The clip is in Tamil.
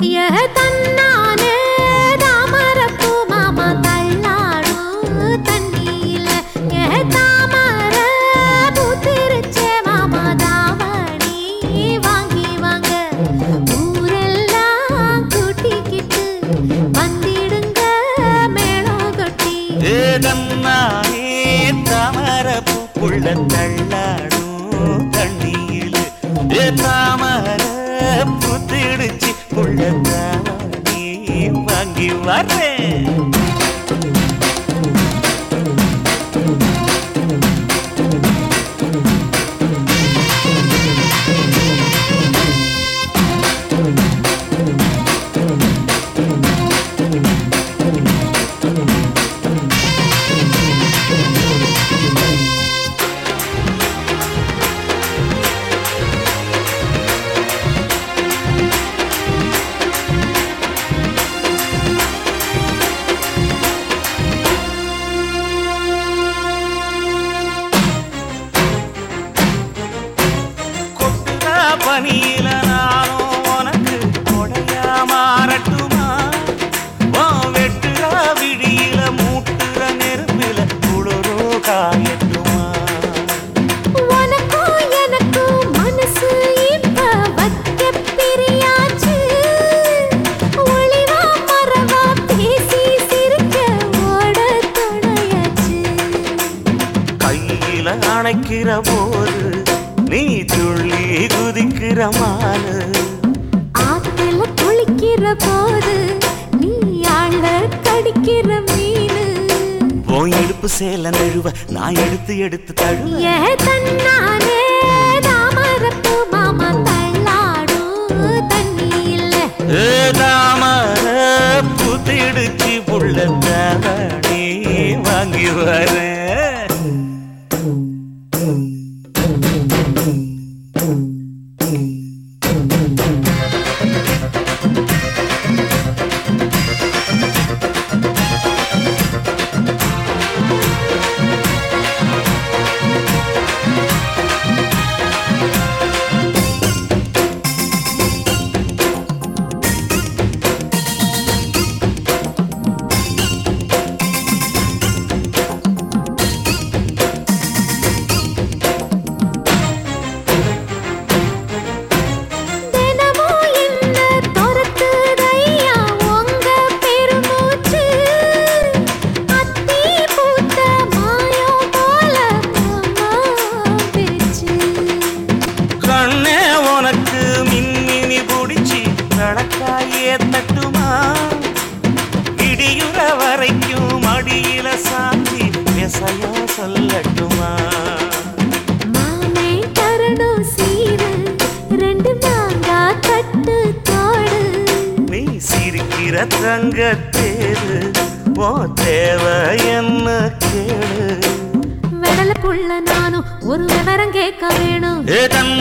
ஏ தள்ளாடும் தாமர பூக்குள்ள தள்ளாடும் தண்ணியில். ஏ தாமர புத்திடுச்சு வாங்கி பனியில நானும் உனக்கு கொடையா மாறட்டுமா? உன் வெட்டுற விடியில மூட்டுற நெருப்பில குளிரோ காயட்டுமா? உனக்கும் எனக்கும் குதிக்கிற மானு. ஆத்துல குளிக்கிற போது நீ ஆள கடிக்கிற மீனு. உன் இடுப்பு சேல நழுவ நான் எடுத்து எடுத்து தழுவ. தன்னானே தாமரப்பூ மாமா தள்ளாடும். தாமர புத்திடுச்சு புள்ள வாங்கி வரேன். சொல்லட்டுமா? சிரிக்கிற தங்க தேரு ஓ தேவை என்ன கேளு வெடல புள்ள நானும் ஒரு விவரம் கேட்க வேணும். ஏ தன்